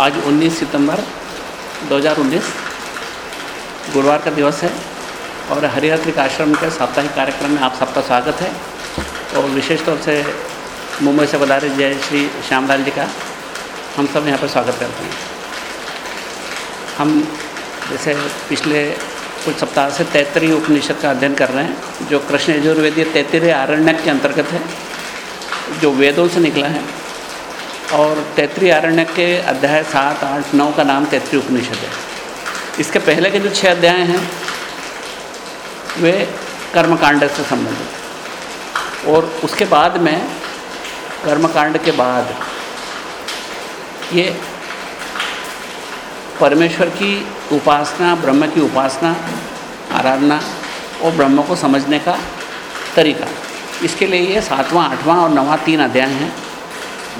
आज 19 सितंबर 2019 गुरुवार का दिवस है और हरिहत्रिक आश्रम के साप्ताहिक कार्यक्रम में आप सबका स्वागत है। और विशेष तौर से मुंबई से बता रहे जय श्री श्यामलाल जी का, हम सब यहाँ पर स्वागत करते हैं। हम जैसे पिछले कुछ सप्ताह से तैतरी उपनिषद का अध्ययन कर रहे हैं, जो कृष्ण यजुर्वेदीय तैतरीय आरण्यक के अंतर्गत है, जो वेदों से निकला है। और तैतरी आरण्यक के अध्याय सात, आठ, नौ का नाम तैतरी उपनिषद है। इसके पहले के जो छः अध्याय हैं, वे कर्मकांड से संबंधित और उसके बाद में, कर्मकांड के बाद, ये परमेश्वर की उपासना, ब्रह्म की उपासना, आराधना और ब्रह्म को समझने का तरीका। इसके लिए ये सातवां, आठवां और नवां तीन अध्याय हैं।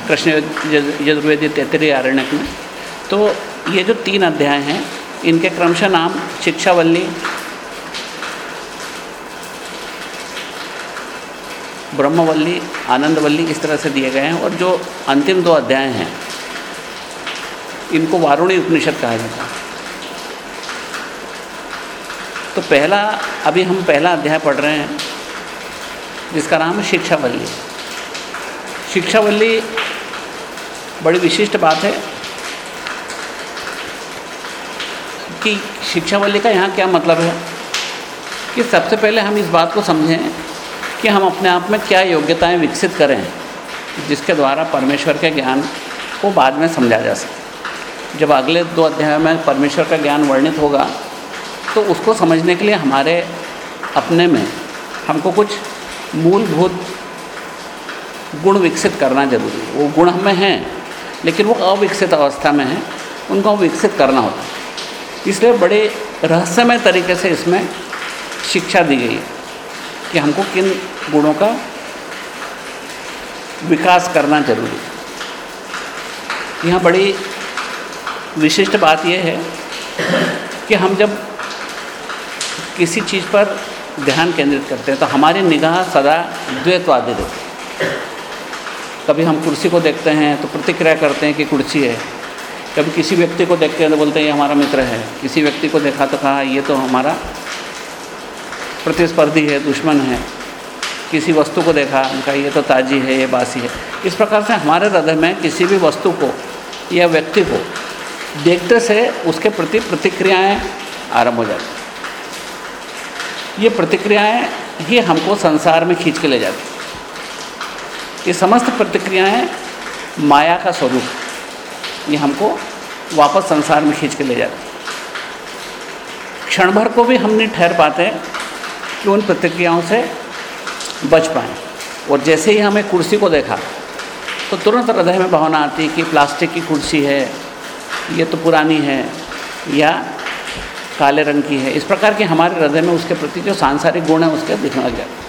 कृष्ण यजुर्वेदी तैतरी आरण्यक में। तो ये जो तीन अध्याय हैं, इनके क्रमशः नाम शिक्षावल्ली, ब्रह्मवल्ली, आनंदवल्ली इस तरह से दिए गए हैं और जो अंतिम दो अध्याय हैं, इनको वारुणी उपनिषद कहा जाता है। तो पहला, अभी हम पहला अध्याय पढ़ रहे हैं, जिसका नाम है शिक्षावल्ली। शिक्षावल्ली बड़ी विशिष्ट बात है कि शिक्षावल्ली का यहाँ क्या मतलब है कि सबसे पहले हम इस बात को समझें कि हम अपने आप में क्या योग्यताएँ विकसित करें जिसके द्वारा परमेश्वर के ज्ञान को बाद में समझा जा सके। जब अगले दो अध्याय में परमेश्वर का ज्ञान वर्णित होगा तो उसको समझने के लिए हमारे अपने में हमको कुछ मूलभूत गुण विकसित करना ज़रूरी है। वो गुण हमें हैं लेकिन वो अविकसित अवस्था में हैं, उनको विकसित करना होता है। इसलिए बड़े रहस्यमय तरीके से इसमें शिक्षा दी गई है कि हमको किन गुणों का विकास करना ज़रूरी है। यहाँ बड़ी विशिष्ट बात यह है कि हम जब किसी चीज़ पर ध्यान केंद्रित करते हैं तो हमारी निगाह सदा द्वैतवादी रहती है। कभी हम कुर्सी को देखते हैं तो प्रतिक्रिया करते हैं कि कुर्सी है। कभी किसी व्यक्ति को देखते हैं तो बोलते हैं, ये हमारा मित्र है। किसी व्यक्ति को देखा तो कहा, ये तो हमारा प्रतिस्पर्धी है, दुश्मन है। किसी वस्तु को देखा, उनका, ये तो ताजी है, ये बासी है। इस प्रकार से हमारे हृदय में किसी भी वस्तु को या व्यक्ति को देखते से उसके प्रति प्रतिक्रियाएँ आरंभ हो जाती ये प्रतिक्रियाएँ ही हमको संसार में खींच के ले जाती ये समस्त प्रतिक्रियाएँ माया का स्वरूप, ये हमको वापस संसार में खींच के ले जाती क्षण भर को भी हम नहीं ठहर पाते कि उन प्रतिक्रियाओं से बच पाएँ। और जैसे ही हमें कुर्सी को देखा तो तुरंत हृदय में भावना आती कि प्लास्टिक की कुर्सी है, ये तो पुरानी है, या काले रंग की है। इस प्रकार के हमारे हृदय में उसके प्रति जो सांसारिक गुण है, उसके दिखने लग जाते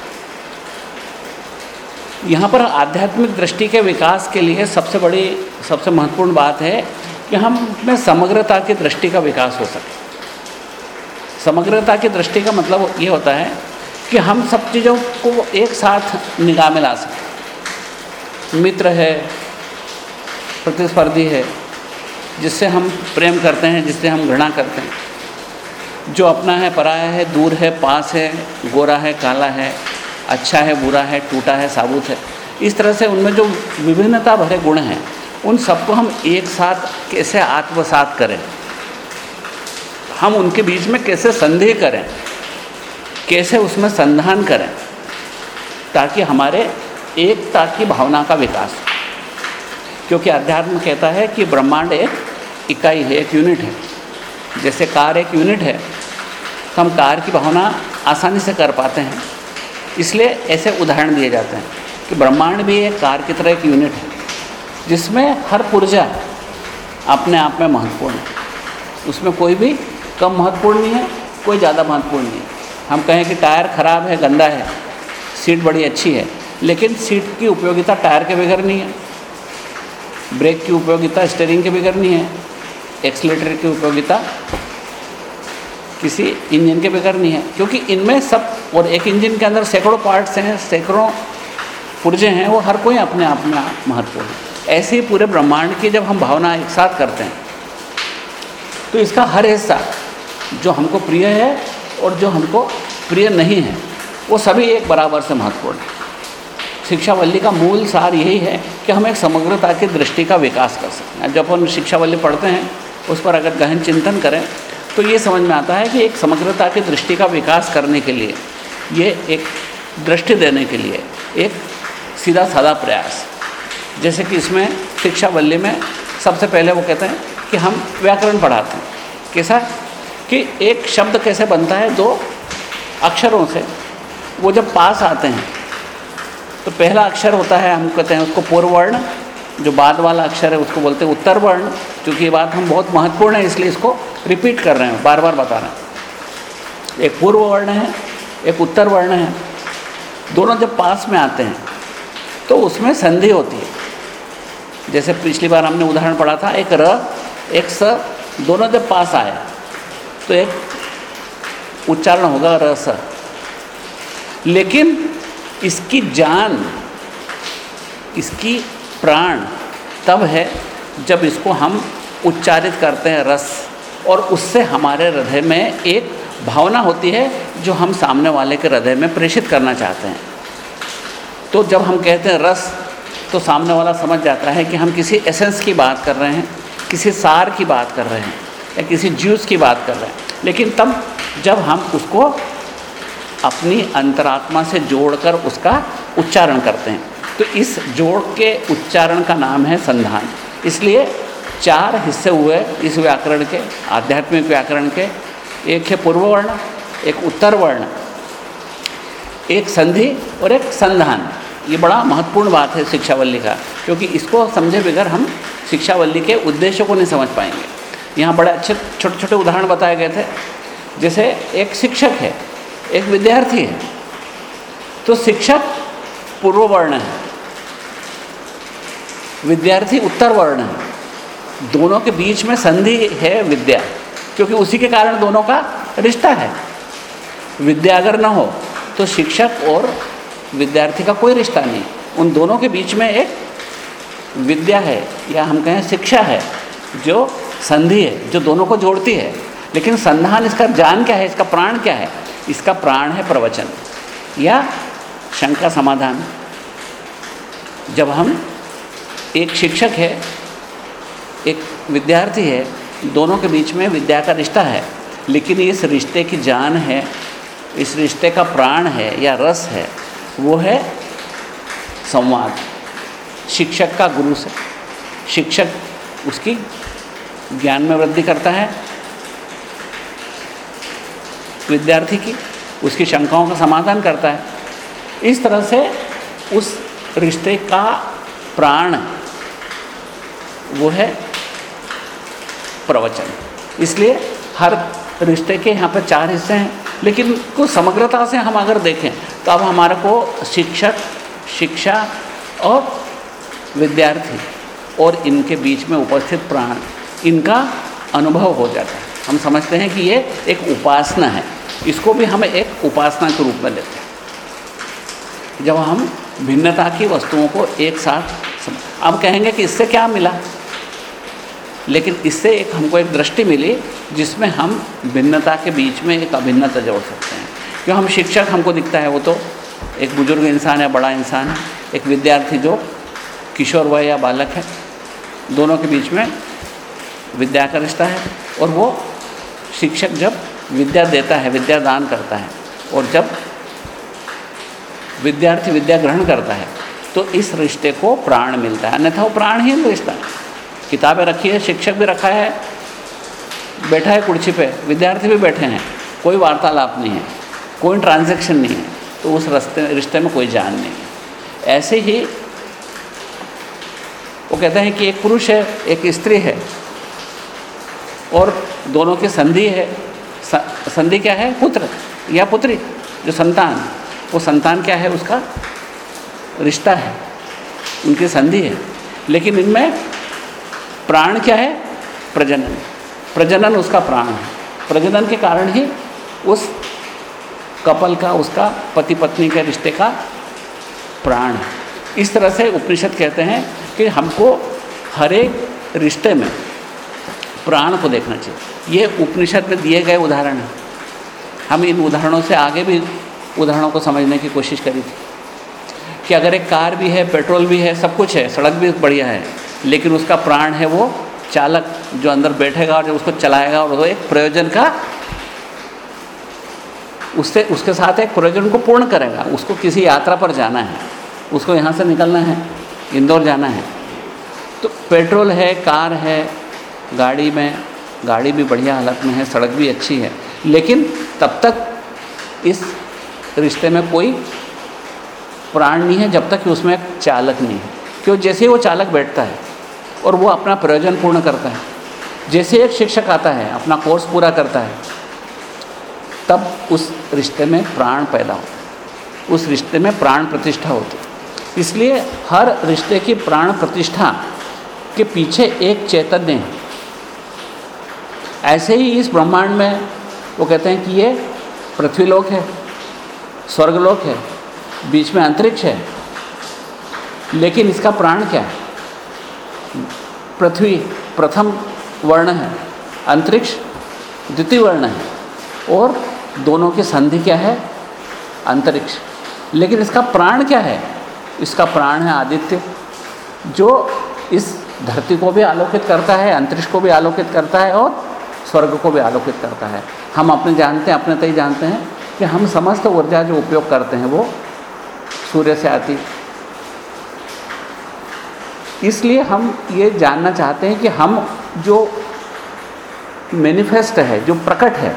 यहाँ पर आध्यात्मिक दृष्टि के विकास के लिए सबसे बड़ी, सबसे महत्वपूर्ण बात है कि हम में समग्रता की दृष्टि का विकास हो सके। समग्रता की दृष्टि का मतलब ये होता है कि हम सब चीज़ों को एक साथ निगाह में ला सकें। मित्र है, प्रतिस्पर्धी है, जिससे हम प्रेम करते हैं, जिससे हम घृणा करते हैं। जो अपना है, पराया है, दूर है, पास है, गोरा है, काला है अच्छा है, बुरा है, टूटा है, साबुत है। इस तरह से उनमें जो विभिन्नता भरे गुण हैं, उन सबको हम एक साथ कैसे आत्मसात करें? हम उनके बीच में कैसे संदेह करें? कैसे उसमें संधान करें? ताकि हमारे एकता की भावना का विकास हो। क्योंकि अध्यात्म कहता है कि ब्रह्मांड एक इकाई है, एक यूनिट है। जैसे कार एक यूनिट है तो हम कार की भावना आसानी से कर पाते हैं। इसलिए ऐसे उदाहरण दिए जाते हैं कि ब्रह्मांड भी एक कार की तरह एक यूनिट है, जिसमें हर पुर्जा अपने आप में महत्वपूर्ण है। उसमें कोई भी कम महत्वपूर्ण नहीं है, कोई ज़्यादा महत्वपूर्ण नहीं है। हम कहें कि टायर ख़राब है, गंदा है, सीट बड़ी अच्छी है, लेकिन सीट की उपयोगिता टायर के बगैर नहीं है, ब्रेक की उपयोगिता स्टेयरिंग के बगैर नहीं है एक्सलेटर की उपयोगिता किसी इंजन के बगैर नहीं है, क्योंकि इनमें सब और एक इंजन के अंदर सैकड़ों पार्ट्स हैं, सैकड़ों पुर्जे हैं, वो हर कोई अपने आप में महत्वपूर्ण है। ऐसे ही पूरे ब्रह्मांड की जब हम भावना एक साथ करते हैं तो इसका हर हिस्सा जो हमको प्रिय है और जो हमको प्रिय नहीं है, वो सभी एक बराबर से महत्वपूर्ण है। शिक्षावल्ली का मूल सार यही है कि हम एक समग्रता की दृष्टि का विकास कर सकते हैं। जब हम शिक्षावल्ली पढ़ते हैं, उस पर अगर गहन चिंतन करें तो ये समझ में आता है कि एक समग्रता की दृष्टि का विकास करने के लिए ये एक दृष्टि देने के लिए एक सीधा साधा प्रयास। जैसे कि इसमें शिक्षावल्ली में सबसे पहले वो कहते हैं कि हम व्याकरण पढ़ाते हैं। कैसा? कि एक शब्द कैसे बनता है? दो अक्षरों से। वो जब पास आते हैं तो पहला अक्षर होता है, हम कहते हैं उसको पूर्व वर्ण जो बाद वाला अक्षर है उसको बोलते हैं उत्तर वर्ण क्योंकि ये बात हम बहुत महत्वपूर्ण है, इसलिए इसको रिपीट कर रहे हैं, बार बार बता रहे हैं। एक पूर्व वर्ण है एक उत्तर वर्ण है। दोनों जब पास में आते हैं तो उसमें संधि होती है। जैसे पिछली बार हमने उदाहरण पढ़ा था, एक र, एक स, दोनों जब पास आए तो एक उच्चारण होगा र, स। लेकिन इसकी जान, इसकी प्राण तब है जब इसको हम उच्चारित करते हैं रस, और उससे हमारे हृदय में एक भावना होती है जो हम सामने वाले के हृदय में प्रेषित करना चाहते हैं। तो जब हम कहते हैं रस तो सामने वाला समझ जाता है कि हम किसी एसेंस की बात कर रहे हैं, किसी सार की बात कर रहे हैं, या किसी जूस की बात कर रहे हैं। लेकिन तब जब हम उसको अपनी अंतरात्मा से जोड़कर उसका उच्चारण करते हैं। तो इस जोड़ के उच्चारण का नाम है संधान। इसलिए चार हिस्से हुए इस व्याकरण के, आध्यात्मिक व्याकरण के एक है पूर्व वर्ण, एक उत्तर वर्ण। एक संधि और एक संधान। ये बड़ा महत्वपूर्ण बात है शिक्षावल्ली का, क्योंकि इसको समझे बगैर हम शिक्षावल्ली के उद्देश्य को नहीं समझ पाएँगे। यहाँ बड़े अच्छे छोटे छोटे उदाहरण बताए गए थे। जैसे एक शिक्षक है, एक विद्यार्थी है तो शिक्षक पूर्व वर्ण है, विद्यार्थी उत्तर वर्ण है। दोनों के बीच में संधि है विद्या। क्योंकि उसी के कारण दोनों का रिश्ता है। विद्या अगर न हो तो शिक्षक और विद्यार्थी का कोई रिश्ता नहीं। उन दोनों के बीच में एक विद्या है, या हम कहें शिक्षा है, जो संधि है, जो दोनों को जोड़ती है। लेकिन संधान इसका जान क्या है, इसका प्राण क्या है? इसका प्राण है प्रवचन, या शंका समाधान। जब हम एक शिक्षक है, एक विद्यार्थी है दोनों के बीच में विद्या का रिश्ता है। लेकिन इस रिश्ते की जान है, इस रिश्ते का प्राण है या रस है, वो है संवाद। शिक्षक का गुरु से। शिक्षक उसकी ज्ञान में वृद्धि करता है। विद्यार्थी की उसकी शंकाओं का समाधान करता है। इस तरह से उस रिश्ते का प्राण वो है प्रवचन। इसलिए हर रिश्ते के यहाँ पर चार हिस्से हैं, लेकिन कुछ समग्रता से हम अगर देखें तो अब हमारे को शिक्षक, शिक्षा और विद्यार्थी और इनके बीच में उपस्थित प्राण, इनका अनुभव हो जाता है। हम समझते हैं कि ये एक उपासना है। इसको भी हम एक उपासना के रूप में लेते हैं। जब हम भिन्नता की वस्तुओं को एक साथ अब कहेंगे कि इससे क्या मिला? लेकिन इससे एक हमको एक दृष्टि मिली जिसमें हम भिन्नता के बीच में एक अभिन्नता जोड़ सकते हैं। क्यों हम शिक्षक हमको दिखता है वो तो एक बुज़ुर्ग इंसान है बड़ा इंसान है एक विद्यार्थी जो किशोर वय या बालक है, दोनों के बीच में विद्या का रिश्ता है और वो शिक्षक जब विद्या देता है, विद्या दान करता है और जब विद्यार्थी विद्या ग्रहण करता है तो इस रिश्ते को प्राण मिलता है। अन्यथा वो प्राणहीन रिश्ता। है किताबें रखी है, शिक्षक भी रखा है, बैठा है कुर्सी पे, विद्यार्थी भी बैठे हैं, कोई वार्तालाप नहीं है, कोई ट्रांजैक्शन नहीं है तो उस रस्ते, रिश्ते में कोई जान नहीं है। ऐसे ही वो कहते हैं कि एक पुरुष है, एक स्त्री है, और दोनों की संधि है संधि क्या है? पुत्र, या पुत्री, जो संतान, वो संतान क्या है? उसका रिश्ता है, उनकी संधि है, लेकिन इनमें प्राण क्या है? प्रजनन। प्रजनन उसका प्राण है। प्रजनन के कारण ही उस कपल का, उसका पति पत्नी के रिश्ते का प्राण है। इस तरह से उपनिषद कहते हैं कि हमको हर एक रिश्ते में प्राण को देखना चाहिए। ये उपनिषद में दिए गए उदाहरण हैं। हम इन उदाहरणों से आगे भी उदाहरणों को समझने की कोशिश करी थी कि अगर एक कार भी है, पेट्रोल भी है, सब कुछ है, सड़क भी बढ़िया है लेकिन उसका प्राण है वो चालक जो अंदर बैठेगा और जो उसको चलाएगा और वो एक प्रयोजन का उससे उसके साथ एक प्रयोजन को पूर्ण करेगा। उसको किसी यात्रा पर जाना है, उसको यहाँ से निकलना है, इंदौर जाना है। तो पेट्रोल है, कार है, गाड़ी में, गाड़ी भी बढ़िया हालत में है, सड़क भी अच्छी है, लेकिन तब तक इस रिश्ते में कोई प्राण नहीं है, जब तक कि उसमें एक चालक नहीं है। क्यों? जैसे ही वो चालक बैठता है और वो अपना प्रयोजन पूर्ण करता है। जैसे एक शिक्षक आता है, अपना कोर्स पूरा करता है, तब उस रिश्ते में प्राण पैदा होता उस रिश्ते में प्राण प्रतिष्ठा होती इसलिए हर रिश्ते की प्राण प्रतिष्ठा के पीछे एक चैतन्य है। ऐसे ही इस ब्रह्मांड में वो कहते हैं कि ये पृथ्वीलोक है, स्वर्गलोक है, बीच में अंतरिक्ष है। लेकिन इसका प्राण क्या है? पृथ्वी प्रथम वर्ण है, अंतरिक्ष द्वितीय वर्ण है, और दोनों की संधि क्या है? अंतरिक्ष। लेकिन इसका प्राण क्या है? इसका प्राण है आदित्य, जो इस धरती को भी आलोकित करता है, अंतरिक्ष को भी आलोकित करता है, और स्वर्ग को भी आलोकित करता है। हम अपने जानते हैं, अपने तय जानते हैं कि हम समस्त ऊर्जा जो उपयोग करते हैं, वो सूर्य से आती इसलिए हम ये जानना चाहते हैं कि हम जो मैनिफेस्ट है, जो प्रकट है,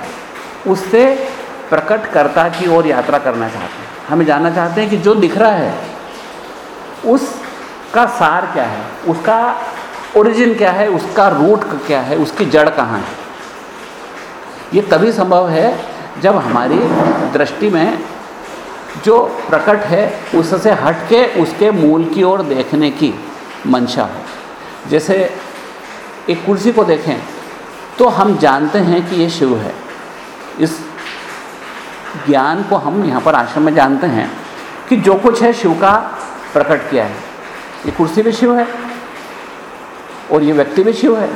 उससे प्रकटकर्ता की ओर यात्रा करना चाहते हैं। हमें जानना चाहते हैं कि जो दिख रहा है, उसका सार क्या है? उसका ओरिजिन क्या है? उसका रूट क्या है? उसकी जड़ कहाँ है? ये तभी संभव है जब हमारी दृष्टि में जो प्रकट है, उससे हट के उसके मूल की ओर देखने की मंशा। हो जैसे एक कुर्सी को देखें तो हम जानते हैं कि ये शिव है। इस ज्ञान को हम यहाँ पर आश्रम में जानते हैं कि जो कुछ है शिव का प्रकट किया है। ये कुर्सी भी शिव है और ये व्यक्ति भी शिव है।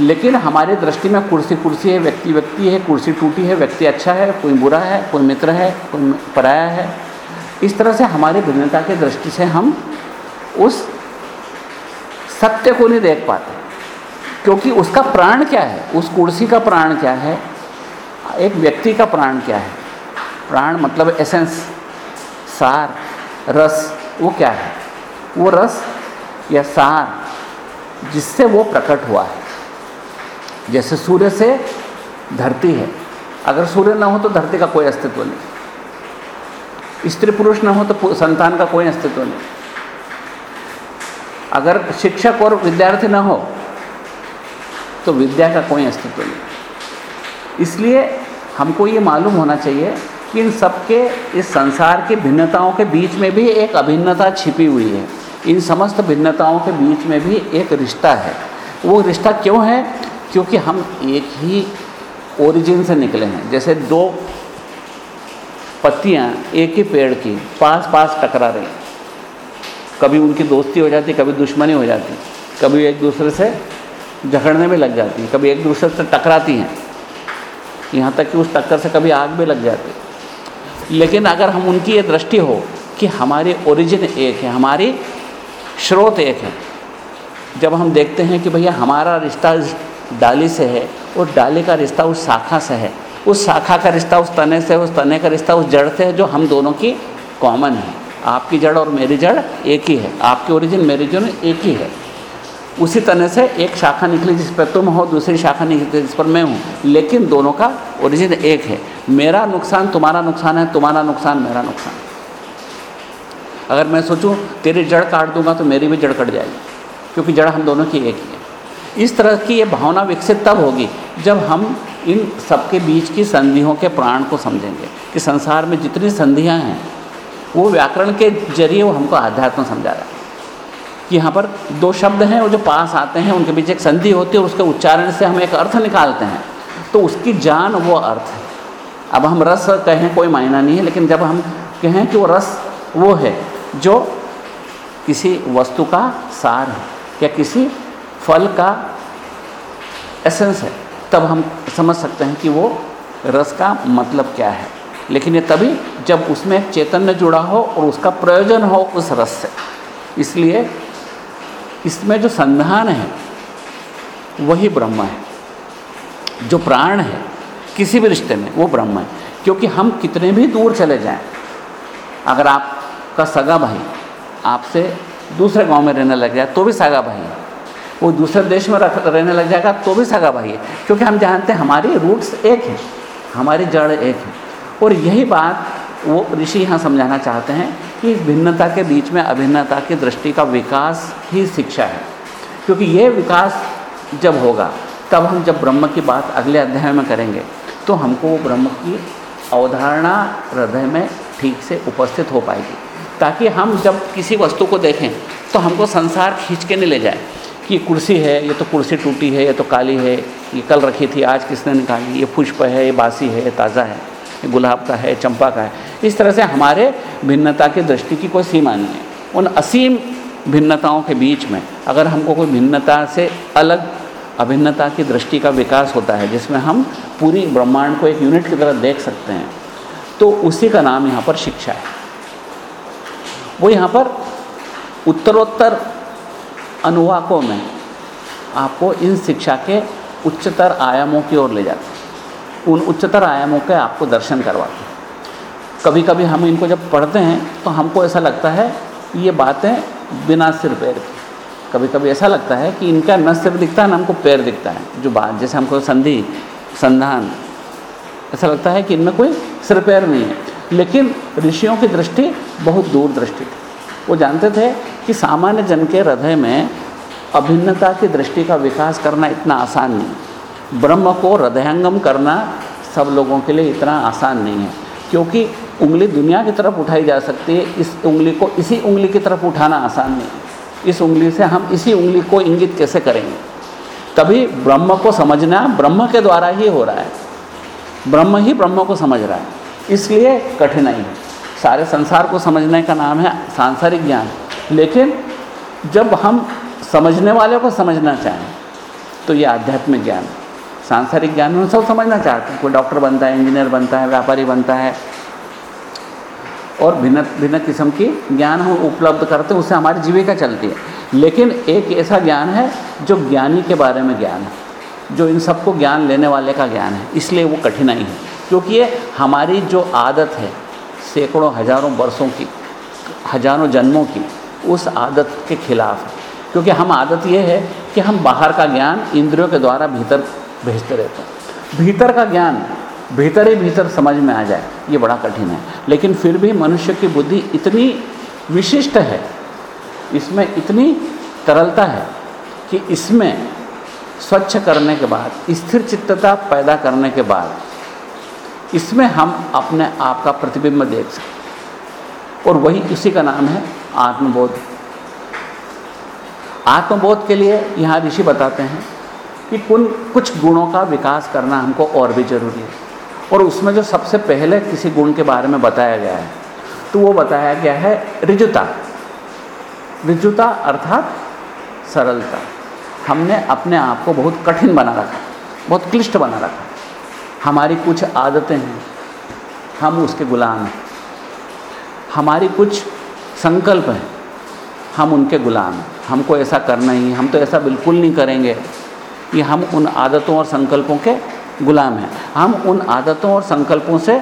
लेकिन हमारे दृष्टि में कुर्सी कुर्सी है, व्यक्ति व्यक्ति है, कुर्सी टूटी है, व्यक्ति अच्छा है, कोई बुरा है, कोई मित्र है, कोई पराया है। इस तरह से हमारी भिन्नता की दृष्टि से हम उस सत्य को नहीं देख पाते। क्योंकि उसका प्राण क्या है? उस कुर्सी का प्राण क्या है? एक व्यक्ति का प्राण क्या है? प्राण मतलब एसेंस सार, रस, वो क्या है? वो रस या सार जिससे वो प्रकट हुआ है। जैसे सूर्य से धरती है। अगर सूर्य ना हो तो धरती का कोई अस्तित्व नहीं। स्त्री पुरुष ना हो तो संतान का कोई अस्तित्व नहीं। अगर शिक्षक और विद्यार्थी न हो तो विद्या का कोई अस्तित्व नहीं। इसलिए हमको ये मालूम होना चाहिए कि इन सबके, इस संसार की भिन्नताओं के बीच में भी एक अभिन्नता छिपी हुई है। इन समस्त भिन्नताओं के बीच में भी एक रिश्ता है। वो रिश्ता क्यों है? क्योंकि हम एक ही ओरिजिन से निकले हैं। जैसे दो पत्तियाँ एक ही पेड़ की पास पास टकरा रही कभी उनकी दोस्ती हो जाती, कभी दुश्मनी हो जाती, कभी एक दूसरे से झगड़ने में लग जाती हैं, कभी एक दूसरे से टकराती हैं। यहाँ तक कि उस टक्कर से कभी आग भी लग जाती लेकिन अगर हम उनकी ये दृष्टि हो कि हमारी ओरिजिन एक है, हमारी स्रोत एक है, जब हम देखते हैं कि भैया हमारा रिश्ता डाली से है और डाली का रिश्ता उस शाखा से है, उस शाखा का रिश्ता उस तने से उस तने का रिश्ता उस जड़ से है, जो हम दोनों की कॉमन है। आपकी जड़ और मेरी जड़ एक ही है। आपकी ओरिजिन मेरी जड़ एक ही है। उसी तरह से एक शाखा निकली जिस पर तुम हो, दूसरी शाखा निकली जिस पर मैं हूँ। लेकिन दोनों का ओरिजिन एक है। मेरा नुकसान तुम्हारा नुकसान है, तुम्हारा नुकसान मेरा नुकसान। अगर मैं सोचूं, तेरी जड़ काट दूँगा तो मेरी भी जड़ कट जाएगी, क्योंकि जड़ हम दोनों की एक ही है। इस तरह की ये भावना विकसित तब होगी जब हम इन सबके बीच की संधियों के प्राण को समझेंगे कि संसार में जितनी संधियाँ हैं वो व्याकरण के ज़रिए वो हमको आध्यात्म समझा रहा है। कि यहाँ पर दो शब्द हैं और जो पास आते हैं, उनके बीच एक संधि होती है और उसके उच्चारण से हम एक अर्थ निकालते हैं। तो उसकी जान वो अर्थ है। अब हम रस कहें, कोई मायना नहीं है, लेकिन जब हम कहें कि वो रस वो है जो किसी वस्तु का सार है या किसी फल का एसेंस है, तब हम समझ सकते हैं कि वो रस का मतलब क्या है। लेकिन ये तभी जब उसमें चैतन्य जुड़ा हो और उसका प्रयोजन हो उस रस से। इसलिए इसमें जो संधान है, वही ब्रह्म है। जो प्राण है, किसी भी रिश्ते में, वो ब्रह्म है। क्योंकि हम कितने भी दूर चले जाएँ, अगर आपका सगा भाई आपसे दूसरे गाँव में रहने लग जाए तो भी सगा भाई है। वो दूसरे देश में रहने लग जाएगा तो भी सगा भाई है। क्योंकि हम जानते हैं, हमारी रूट्स एक हैं, हमारी जड़ एक है। और यही बात वो ऋषि यहाँ समझाना चाहते हैं कि इस भिन्नता के बीच में अभिन्नता की दृष्टि का विकास ही शिक्षा है। क्योंकि ये विकास जब होगा, तब हम जब ब्रह्म की बात अगले अध्याय में करेंगे तो हमको वो ब्रह्म की अवधारणा हृदय में ठीक से उपस्थित हो पाएगी। ताकि हम जब किसी वस्तु को देखें तो हमको संसार खींच के नहीं ले जाए कि कुर्सी है, ये तो कुर्सी टूटी है, ये तो काली है, ये कल रखी थी, आज किसने निकाली, ये पुष्प है, ये बासी है, ये ताज़ा है। गुलाब का है, चंपा का है। इस तरह से हमारे भिन्नता की दृष्टि की कोई सीमा नहीं है। उन असीम भिन्नताओं के बीच में अगर हमको कोई भिन्नता से अलग, अभिन्नता की दृष्टि का विकास होता है, जिसमें हम पूरी ब्रह्मांड को एक यूनिट की तरह देख सकते हैं तो उसी का नाम यहाँ पर शिक्षा है। वो यहाँ पर उत्तरोत्तर अनुवाकों में आपको इन शिक्षा के उच्चतर आयामों की ओर ले जाते उन उच्चतर आयामों के आपको दर्शन करवाते हैं। कभी कभी हम इनको जब पढ़ते हैं तो हमको ऐसा लगता है ये बातें बिना सिर पैर की। कभी कभी ऐसा लगता है कि इनका न सिर दिखता है न हमको पैर दिखता है। जो बात, जैसे हमको संधि, संधान, ऐसा लगता है कि इनमें कोई सिर पैर नहीं है। लेकिन ऋषियों की दृष्टि बहुत दूर दृष्टि थी। वो जानते थे कि सामान्य जन के हृदय में अभिन्नता की दृष्टि का विकास करना इतना आसान नहीं। ब्रह्म को हृदयंगम करना सब लोगों के लिए इतना आसान नहीं है, क्योंकि उंगली दुनिया की तरफ़ उठाई जा सकती है, इस उंगली को इसी उंगली की तरफ़ उठाना आसान नहीं है। इस उंगली से हम इसी उंगली को इंगित कैसे करेंगे? तभी ब्रह्म को समझना ब्रह्म के द्वारा ही हो रहा है। ब्रह्म ही ब्रह्म को समझ रहा है, इसलिए कठिनाई है। सारे संसार को समझने का नाम है सांसारिक ज्ञान। लेकिन जब हम समझने वाले को समझना चाहें तो ये आध्यात्मिक ज्ञान सांसारिक ज्ञान में सब समझना चाहते हैं। कोई डॉक्टर बनता है, इंजीनियर बनता है, व्यापारी बनता है। और भिन्न भिन्न किस्म की ज्ञान हम उपलब्ध करते हैं, उससे हमारी जीविका चलती है। लेकिन एक ऐसा ज्ञान है जो ज्ञानी के बारे में ज्ञान है, जो इन सबको ज्ञान लेने वाले का ज्ञान है, इसलिए वो कठिनाई है। क्योंकि ये हमारी जो आदत है, सैकड़ों, हज़ारों वर्षों की, हज़ारों जन्मों की, उस आदत के खिलाफ है। क्योंकि हम आदत ये है कि हम बाहर का ज्ञान इंद्रियों के द्वारा भीतर भेजते रहते हैं। भीतर का ज्ञान भीतर ही भीतर समझ में आ जाए, ये बड़ा कठिन है। लेकिन फिर भी मनुष्य की बुद्धि इतनी विशिष्ट है, इसमें इतनी तरलता है कि इसमें स्वच्छ करने के बाद, स्थिर चित्तता पैदा करने के बाद, इसमें हम अपने आप का प्रतिबिंब देख सकते और वही उसी का नाम है आत्मबोध। आत्मबोध के लिए यहाँ ऋषि बताते हैं कि कुन, कुछ गुणों का विकास करना हमको और भी ज़रूरी है। और उसमें जो सबसे पहले किसी गुण के बारे में बताया गया है तो वो बताया गया है रिजुता। रिजुता अर्थात सरलता। हमने अपने आप को बहुत कठिन बना रखा, बहुत क्लिष्ट बना रखा। हमारी कुछ आदतें हैं, हम उसके गुलाम हैं। हमारी कुछ संकल्प हैं, हम उनके गुलाम हैं। हमको ऐसा करना ही हम तो ऐसा बिल्कुल नहीं करेंगे। कि हम उन आदतों और संकल्पों के गुलाम हैं। हम उन आदतों और संकल्पों से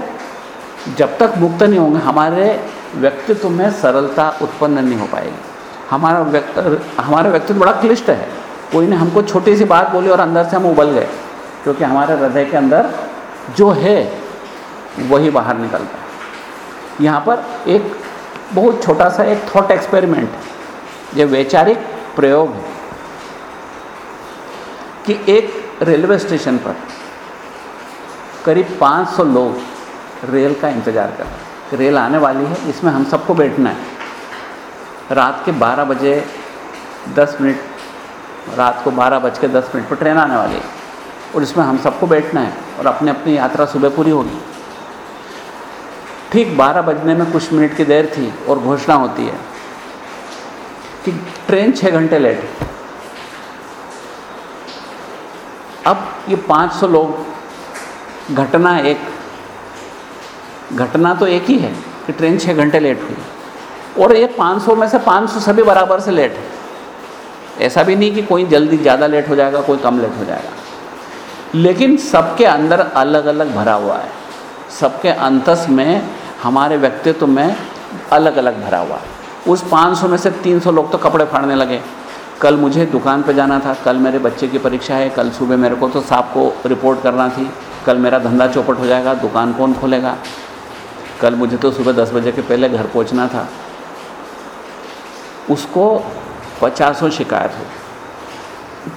जब तक मुक्त नहीं होंगे, हमारे व्यक्तित्व में सरलता उत्पन्न नहीं हो पाएगी। हमारा व्यक्त, हमारा व्यक्तित्व बड़ा क्लिष्ट है। कोई ने हमको छोटी सी बात बोली और अंदर से हम उबल गए, क्योंकि हमारे हृदय के अंदर जो है, वही बाहर निकलता है। यहाँ पर एक बहुत छोटा सा एक थॉट एक्सपेरिमेंट है। ये वैचारिक प्रयोग है। कि एक रेलवे स्टेशन पर करीब 500 लोग रेल का इंतज़ार कर रहे हैं। रेल आने वाली है, इसमें हम सबको बैठना है। रात के 12 बजे 10 मिनट, रात को बारह बज के दस मिनट पर ट्रेन आने वाली है और इसमें हम सबको बैठना है और अपनी अपनी यात्रा सुबह पूरी होगी। ठीक बारह बजने में कुछ मिनट की देर थी और घोषणा होती है कि ट्रेन छः घंटे लेट अब ये 500 लोग, घटना एक, घटना तो एक ही है कि ट्रेन छः घंटे लेट हुई। और ये 500 में से 500 सभी बराबर से लेट है। ऐसा भी नहीं कि कोई जल्दी ज़्यादा लेट हो जाएगा, कोई कम लेट हो जाएगा। लेकिन सबके अंदर अलग अलग भरा हुआ है। सबके अंतस में, हमारे व्यक्तित्व में अलग अलग भरा हुआ है। उस 500 में से 300 लोग तो कपड़े फाड़ने लगे। कल मुझे दुकान पर जाना था, कल मेरे बच्चे की परीक्षा है, कल सुबह मेरे को तो साहब को रिपोर्ट करना थी, कल मेरा धंधा चौपट हो जाएगा, दुकान कौन खोलेगा? कल मुझे तो सुबह दस बजे के पहले घर पहुँचना था। उसको पचासों शिकायत हो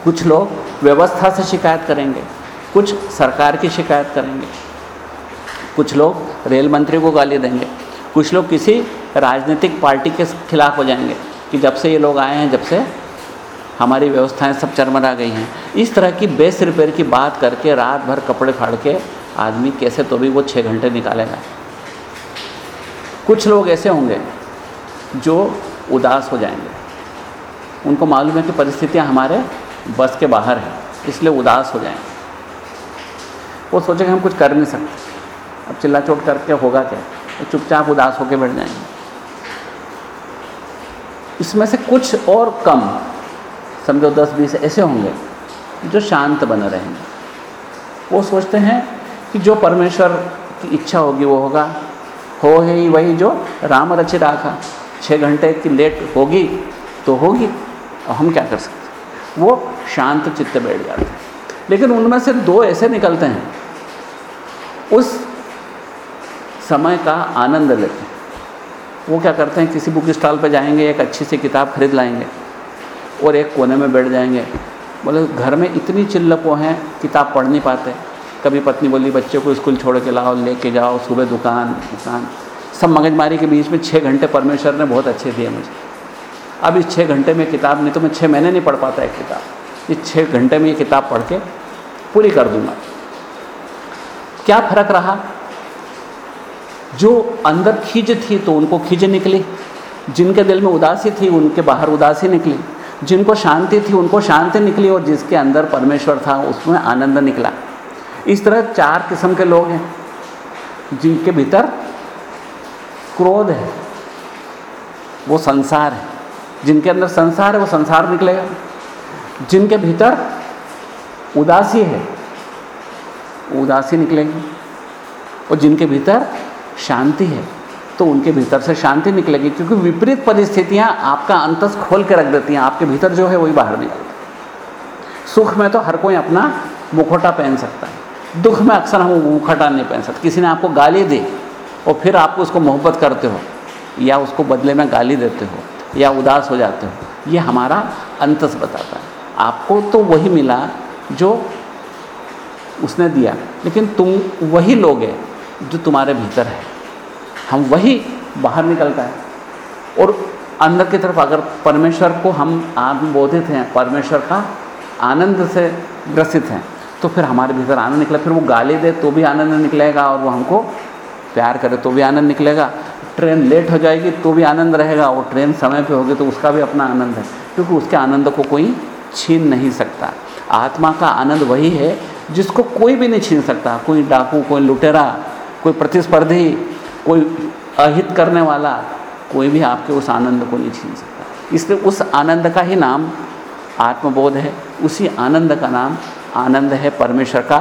कुछ लोग व्यवस्था से शिकायत करेंगे, कुछ सरकार की शिकायत करेंगे, कुछ लोग रेल मंत्री को गाली देंगे, कुछ लोग किसी राजनीतिक पार्टी के खिलाफ हो जाएँगे कि जब से ये लोग आए हैं, जब से हमारी व्यवस्थाएँ सब चरमरा गई हैं। इस तरह की बेस रिपेयर की बात करके रात भर कपड़े फाड़ के आदमी कैसे तो भी वो छः घंटे निकालेगा। कुछ लोग ऐसे होंगे जो उदास हो जाएँगे। उनको मालूम है कि परिस्थितियाँ हमारे बस के बाहर हैं, इसलिए उदास हो जाएँगे। वो सोचेंगे हम कुछ कर नहीं सकते। अब चिल्ला चोट करके होगा क्या? तो चुपचाप उदास होकर बैठ जाएँगे। इसमें से कुछ और कम समझो दस बीस ऐसे होंगे जो शांत बने रहेंगे। वो सोचते हैं कि जो परमेश्वर की इच्छा होगी वो होगा। हो है वही जो राम रचि रखा। छः घंटे की लेट होगी तो होगी। और हम क्या कर सकते वो शांत चित्त बैठ जाते हैं। लेकिन उनमें से दो ऐसे निकलते हैं। उस समय का आनंद लेते हैं। वो क्या करते हैं? किसी बुक स्टॉल पर जाएँगे, एक अच्छी सी किताब खरीद लाएँगे। और एक कोने में बैठ जाएँगे। बोले, घर में इतनी चिल्लपों हैं, किताब पढ़ नहीं पाते। कभी पत्नी बोली, बच्चे को स्कूल छोड़ के लाओ, लेके जाओ, सुबह दुकान दुकान। सब मगजमारी के बीच में छः घंटे परमेश्वर ने बहुत अच्छे दिए मुझे। अब इस छः घंटे में किताब, नहीं तो मैं छः महीने नहीं पढ़ पाता एक किताब। इस छः घंटे में ये किताब पढ़ के पूरी कर दूँगा। क्या फ़र्क रहा? जो अंदर खींच थी तो उनको खींच निकली। जिनके दिल में उदासी थी, उनके बाहर उदासी निकली। जिनको शांति थी, उनको शांति निकली और जिसके अंदर परमेश्वर था, उसमें आनंद निकला। इस तरह चार किस्म के लोग हैं, जिनके भीतर क्रोध है, वो संसार है। जिनके अंदर संसार है, वो संसार निकलेगा। जिनके भीतर उदासी है उदासी निकलेगी। और जिनके भीतर शांति है तो उनके भीतर से शांति निकलेगी, क्योंकि विपरीत परिस्थितियाँ आपका अंतस खोल के रख देती हैं, आपके भीतर जो है वही बाहर निकलता सुख में तो हर कोई अपना मुखोटा पहन सकता है, दुख में अक्सर हम मुखोटा नहीं पहन सकते। किसी ने आपको गाली दी और फिर आप उसको मोहब्बत करते हो, या उसको बदले में गाली देते हो, या उदास हो जाते हो, ये हमारा अंतस बताता है। आपको तो वही मिला जो उसने दिया, लेकिन तुम वही लोग हैं जो तुम्हारे भीतर है। हम वही बाहर निकलता है। और अंदर की तरफ़ अगर परमेश्वर को हम आत्मबोधित हैं, परमेश्वर का आनंद से ग्रसित हैं तो फिर हमारे भीतर आनंद निकले। फिर वो गाली दे तो भी आनंद निकलेगा और वो हमको प्यार करे तो भी आनंद निकलेगा। ट्रेन लेट हो जाएगी तो भी आनंद रहेगा और ट्रेन समय पे होगी तो उसका भी अपना आनंद है, क्योंकि उसके आनंद को कोई छीन नहीं सकता। आत्मा का आनंद वही है जिसको कोई भी नहीं छीन सकता। कोई डाकू, कोई लुटेरा, कोई प्रतिस्पर्धी कोई अहित करने वाला कोई भी आपके उस आनंद को नहीं छीन सकता। इसलिए उस आनंद का ही नाम आत्मबोध है। उसी आनंद का नाम आनंद है, परमेश्वर का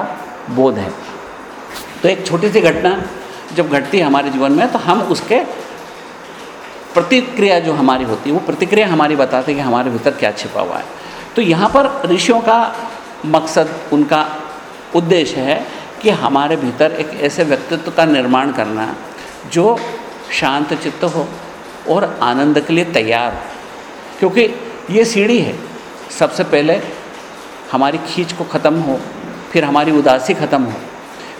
बोध है। तो एक छोटी सी घटना जब घटती है हमारे जीवन में तो हम उसके प्रतिक्रिया जो हमारी होती है, वो प्रतिक्रिया हमारी बताती है कि हमारे भीतर क्या छिपा हुआ है। तो यहाँ पर ऋषियों का मकसद, उनका उद्देश्य है कि हमारे भीतर एक ऐसे व्यक्तित्व का निर्माण करना जो शांत चित्त हो और आनंद के लिए तैयार हो। क्योंकि ये सीढ़ी है। सबसे पहले हमारी खींच को ख़त्म हो, फिर हमारी उदासी ख़त्म हो,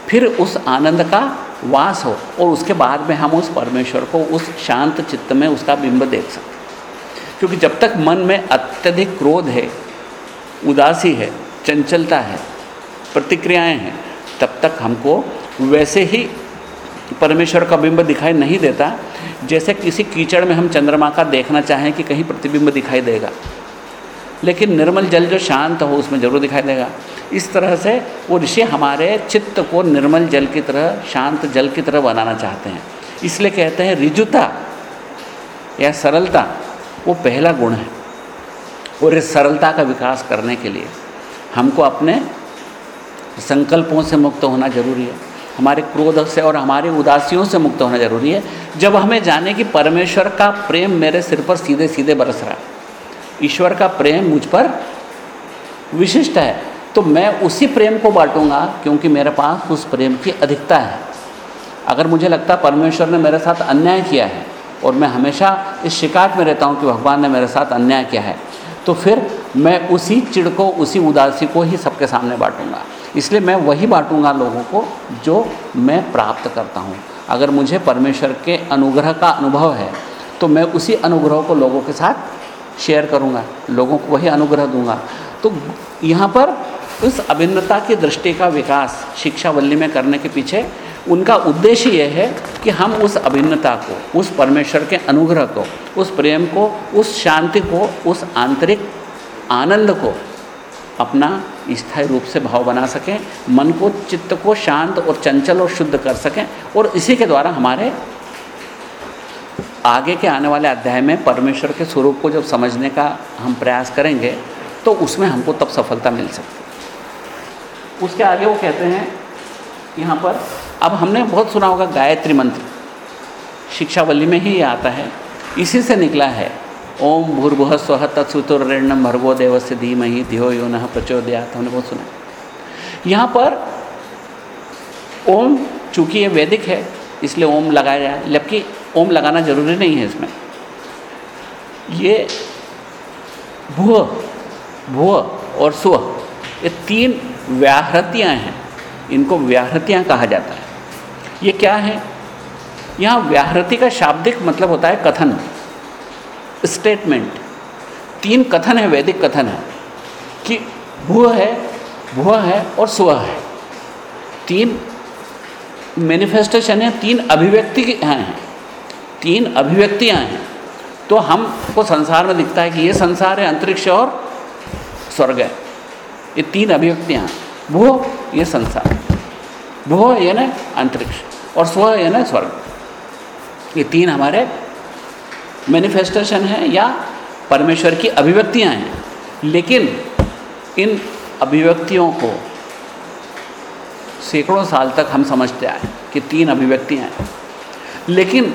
फिर उस आनंद का वास हो और उसके बाद में हम उस परमेश्वर को उस शांत चित्त में उसका बिंब देख सकते क्योंकि जब तक मन में अत्यधिक क्रोध है, उदासी है, चंचलता है, प्रतिक्रियाएँ हैं, तब तक हमको वैसे ही परमेश्वर का बिंब दिखाई नहीं देता। जैसे किसी कीचड़ में हम चंद्रमा का देखना चाहें कि कहीं प्रतिबिंब दिखाई देगा। लेकिन निर्मल जल जो शांत हो, उसमें ज़रूर दिखाई देगा। इस तरह से वो ऋषि हमारे चित्त को निर्मल जल की तरह, शांत जल की तरह बनाना चाहते हैं। इसलिए कहते हैं, रिजुता या सरलता, वो पहला गुण है। और इस सरलता का विकास करने के लिए हमको अपने संकल्पों से मुक्त होना ज़रूरी है। हमारे क्रोध से और हमारी उदासियों से मुक्त होना ज़रूरी है। जब हमें जाने कि परमेश्वर का प्रेम मेरे सिर पर सीधे सीधे बरस रहा है, ईश्वर का प्रेम मुझ पर विशिष्ट है तो मैं उसी प्रेम को बांटूँगा क्योंकि मेरे पास उस प्रेम की अधिकता है। अगर मुझे लगता परमेश्वर ने मेरे साथ अन्याय किया है और मैं हमेशा इस शिकायत में रहता हूँ कि भगवान ने मेरे साथ अन्याय किया है तो फिर मैं उसी चिड़ को, उसी उदासी को ही सबके सामने बांटूँगा। इसलिए मैं वही बांटूँगा लोगों को जो मैं प्राप्त करता हूँ। अगर मुझे परमेश्वर के अनुग्रह का अनुभव है तो मैं उसी अनुग्रह को लोगों के साथ शेयर करूँगा, लोगों को वही अनुग्रह दूँगा। तो यहाँ पर उस अभिन्नता की दृष्टि का विकास शिक्षा वल्ली में करने के पीछे उनका उद्देश्य यह है कि हम उस अभिन्नता को, उस परमेश्वर के अनुग्रह को, उस प्रेम को, उस शांति को, उस आंतरिक आनंद को अपना स्थायी रूप से भाव बना सकें, मन को, चित्त को शांत और चंचल और शुद्ध कर सकें और इसी के द्वारा हमारे आगे के आने वाले अध्याय में परमेश्वर के स्वरूप को जब समझने का हम प्रयास करेंगे तो उसमें हमको तब सफलता मिल सकती उसके आगे वो कहते हैं, यहाँ पर, अब हमने बहुत सुना होगा गायत्री मंत्र शिक्षावली में ही ये आता है, इसी से निकला है। ओम भूर्भुह स्व तत्सुतुर्रेण्यम भर्गो देव से धीमहि धियो यो न प्रचोदयात। हमने बहुत सुना यहाँ पर ओम चूँकि ये वैदिक है, इसलिए ओम लगाया जाए, जबकि ओम लगाना ज़रूरी नहीं है इसमें। ये भुव भुव और स्व, ये तीन व्याहृतियाँ हैं। इनको व्याहृतियाँ कहा जाता है। ये क्या है? यहाँ व्याहृति का शाब्दिक मतलब होता है कथन। स्टेटमेंट तीन कथन है, वैदिक कथन है, कि भू है भुव है और स्व है। तीन मैनिफेस्टेशन है, तीन अभिव्यक्ति हैं तीन अभिव्यक्तियाँ हैं। तो हमको संसार में दिखता है कि ये संसार है, अंतरिक्ष और स्वर्ग है। ये तीन अभिव्यक्तियाँ भू ये संसार। भू ये ना अंतरिक्ष। और स्व ये ना स्वर्ग। ये तीन हमारे मैनिफेस्टेशन है या परमेश्वर की अभिव्यक्तियाँ हैं। लेकिन इन अभिव्यक्तियों को सैकड़ों साल तक हम समझते आए कि तीन अभिव्यक्तियाँ हैं। लेकिन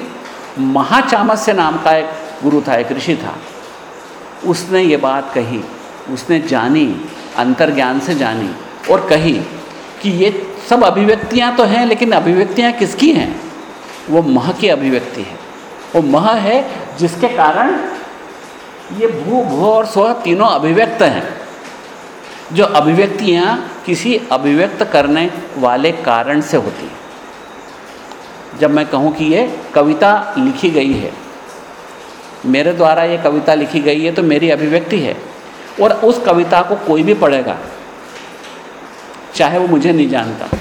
महाचामस्य नाम का एक गुरु था, एक ऋषि था। उसने ये बात कही, उसने जानी, अंतर्ज्ञान से जानी और कही कि ये सब अभिव्यक्तियाँ तो हैं, लेकिन अभिव्यक्तियाँ किसकी हैं? वो मह की अभिव्यक्ति है। वो मह है, जिसके कारण ये भू भू और स्व तीनों अभिव्यक्त हैं। जो अभिव्यक्तियाँ किसी अभिव्यक्त करने वाले कारण से होती हैं। जब मैं कहूँ कि ये कविता लिखी गई है, मेरे द्वारा ये कविता लिखी गई है तो मेरी अभिव्यक्ति है, और उस कविता को कोई भी पढ़ेगा, चाहे वो मुझे नहीं जानता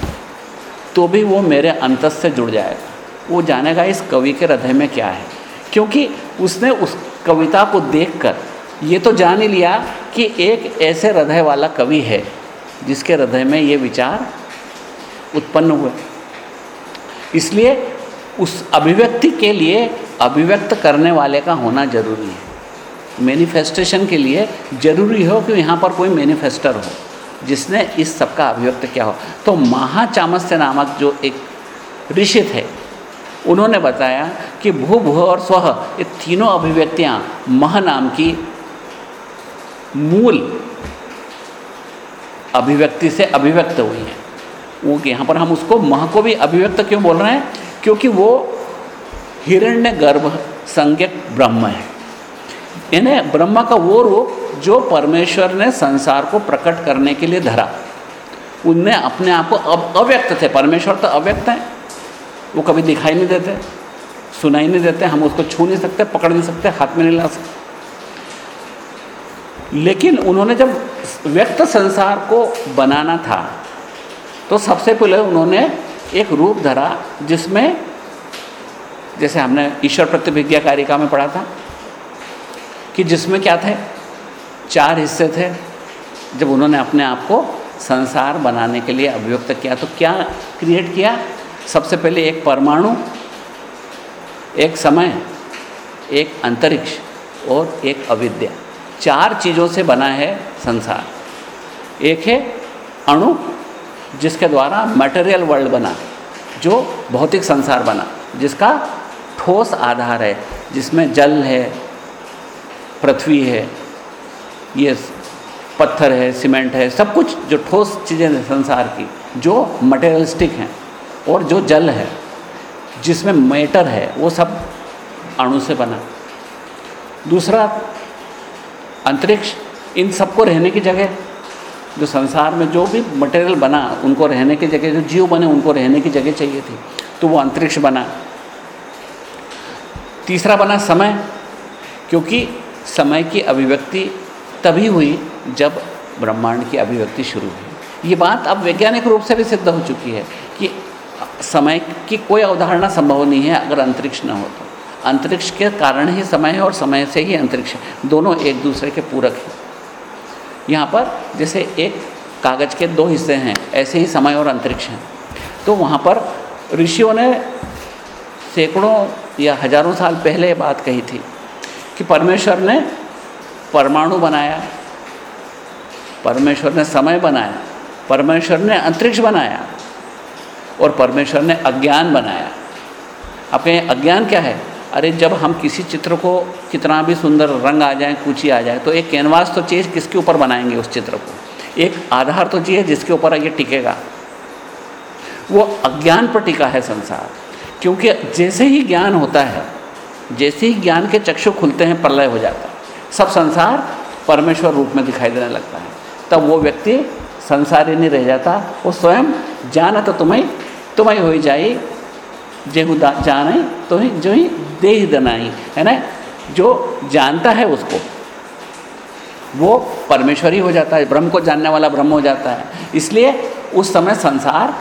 तो भी वो मेरे अंतस से जुड़ जाएगा। वो जानेगा इस कवि के हृदय में क्या है। क्योंकि उसने उस कविता को देखकर ये तो जान ही लिया कि एक ऐसे हृदय वाला कवि है, जिसके हृदय में ये विचार उत्पन्न हुए। इसलिए उस अभिव्यक्ति के लिए अभिव्यक्त करने वाले का होना ज़रूरी है। मैनिफेस्टेशन के लिए ज़रूरी हो कि यहाँ पर कोई मैनिफेस्टर हो, जिसने इस सब का अभिव्यक्त किया हो। तो महाचामस्य नामक जो एक ऋषि थे उन्होंने बताया कि भू भू और स्व, ये तीनों अभिव्यक्तियाँ मह नाम की मूल अभिव्यक्ति से अभिव्यक्त हुई हैं। वो यहाँ पर हम उसको मह को भी अभिव्यक्त क्यों बोल रहे हैं? क्योंकि वो हिरण्य गर्भ संज्ञक ब्रह्म है। इन्हें ब्रह्म का वो रूप जो परमेश्वर ने संसार को प्रकट करने के लिए धरा। उनने अपने आप को अब अव्यक्त थे। परमेश्वर तो अव्यक्त हैं। वो कभी दिखाई नहीं देते, सुनाई नहीं देते, हम उसको छू नहीं सकते, पकड़ नहीं सकते, हाथ में नहीं ला सकते। लेकिन उन्होंने जब व्यक्त संसार को बनाना था तो सबसे पहले उन्होंने एक रूप धरा जिसमें, जैसे हमने ईश्वर प्रतिभिज्ञा कारिका में पढ़ा था, कि जिसमें क्या थे? चार हिस्से थे। जब उन्होंने अपने आप को संसार बनाने के लिए अभिव्यक्त किया तो क्या क्रिएट किया? सबसे पहले एक परमाणु, एक समय, एक अंतरिक्ष और एक अविद्या। चार चीज़ों से बना है संसार। एक है अणु, जिसके द्वारा मटेरियल वर्ल्ड बना जो भौतिक संसार बना, जिसका ठोस आधार है, जिसमें जल है, पृथ्वी है, ये पत्थर है सीमेंट है, सब कुछ जो ठोस चीज़ें हैं संसार की, जो मटेरियलिस्टिक हैं। और जो जल है, जिसमें मैटर है, वो सब अणु से बना। दूसरा, अंतरिक्ष, इन सबको रहने की जगह, जो संसार में जो भी मटेरियल बना, उनको रहने की जगह, जो जीव बने, उनको रहने की जगह चाहिए थी तो वो अंतरिक्ष बना। तीसरा बना समय, क्योंकि समय की अभिव्यक्ति तभी हुई जब ब्रह्मांड की अभिव्यक्ति शुरू हुई। ये बात अब वैज्ञानिक रूप से भी सिद्ध हो चुकी है। समय की कोई अवधारणा संभव नहीं है अगर अंतरिक्ष न हो तो। अंतरिक्ष के कारण ही समय है और समय से ही अंतरिक्ष दोनों एक दूसरे के पूरक हैं। यहाँ पर जैसे एक कागज़ के दो हिस्से हैं, ऐसे ही समय और अंतरिक्ष हैं। तो वहाँ पर ऋषियों ने सैकड़ों या हज़ारों साल पहले ये बात कही थी कि परमेश्वर ने परमाणु बनाया, परमेश्वर ने समय बनाया, परमेश्वर ने अंतरिक्ष बनाया। और परमेश्वर ने अज्ञान बनाया। अब कहें अज्ञान क्या है? अरे जब हम किसी चित्र को कितना भी सुंदर रंग आ जाए ही आ जाए तो एक कैनवास तो चाहिए किसके ऊपर बनाएँगे उस चित्र को? एक आधार तो चाहिए जिसके ऊपर ये टिकेगा। वो अज्ञान पर टिका है संसार। क्योंकि जैसे ही ज्ञान होता है, जैसे ही ज्ञान के चक्षु खुलते हैं, प्रलय हो जाता है। सब संसार परमेश्वर रूप में दिखाई देने लगता है। तब वो व्यक्ति संसारी नहीं रह जाता, वो स्वयं जाना तो तुम्हें तुम्हें हो जाए जेहू जाने तो ही जो ही देह दनाई, है ना? जो जानता है उसको। वो परमेश्वरी हो जाता है, ब्रह्म को जानने वाला ब्रह्म हो जाता है। इसलिए उस समय संसार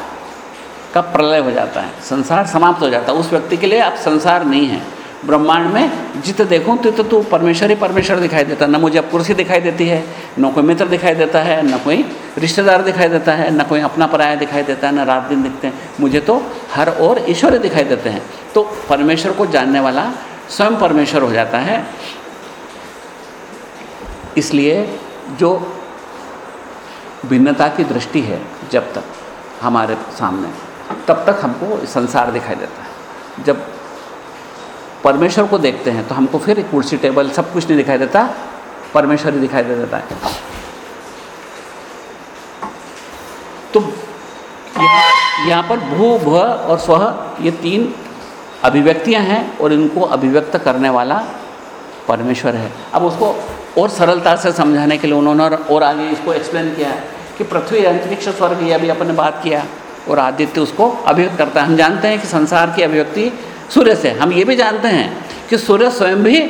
का प्रलय हो जाता है, संसार समाप्त हो जाता है। उस व्यक्ति के लिए अब संसार नहीं है। ब्रह्मांड में जित देखूँ तो तो, तो परमेश्वर ही परमेश्वर दिखाई देता न मुझे अब कुर्सी दिखाई देती है न कोई मित्र दिखाई देता है न कोई रिश्तेदार दिखाई देता है न कोई अपना पराया दिखाई देता है न रात दिन दिखते हैं। मुझे तो हर और ईश्वर दिखाई देते हैं। तो परमेश्वर को जानने वाला स्वयं परमेश्वर हो जाता है। इसलिए जो भिन्नता की दृष्टि है जब तक हमारे सामने तब तक हमको संसार दिखाई देता है। जब परमेश्वर को देखते हैं तो हमको फिर कुर्सी, टेबल सब कुछ नहीं दिखाई देता, परमेश्वर ही दिखाई दे देता है। तो यहाँ यहाँ पर भू, भ और स्व, ये तीन अभिव्यक्तियाँ हैं और इनको अभिव्यक्त करने वाला परमेश्वर है। अब उसको और सरलता से समझाने के लिए उन्होंने और आगे इसको एक्सप्लेन किया कि पृथ्वी अंतरिक्ष स्वर्ग, ये अभी अपन बात किया और आदित्य उसको अभिव्यक्त करता है। हम जानते हैं कि संसार की अभिव्यक्ति सूर्य से। हम ये भी जानते हैं कि सूर्य स्वयं भी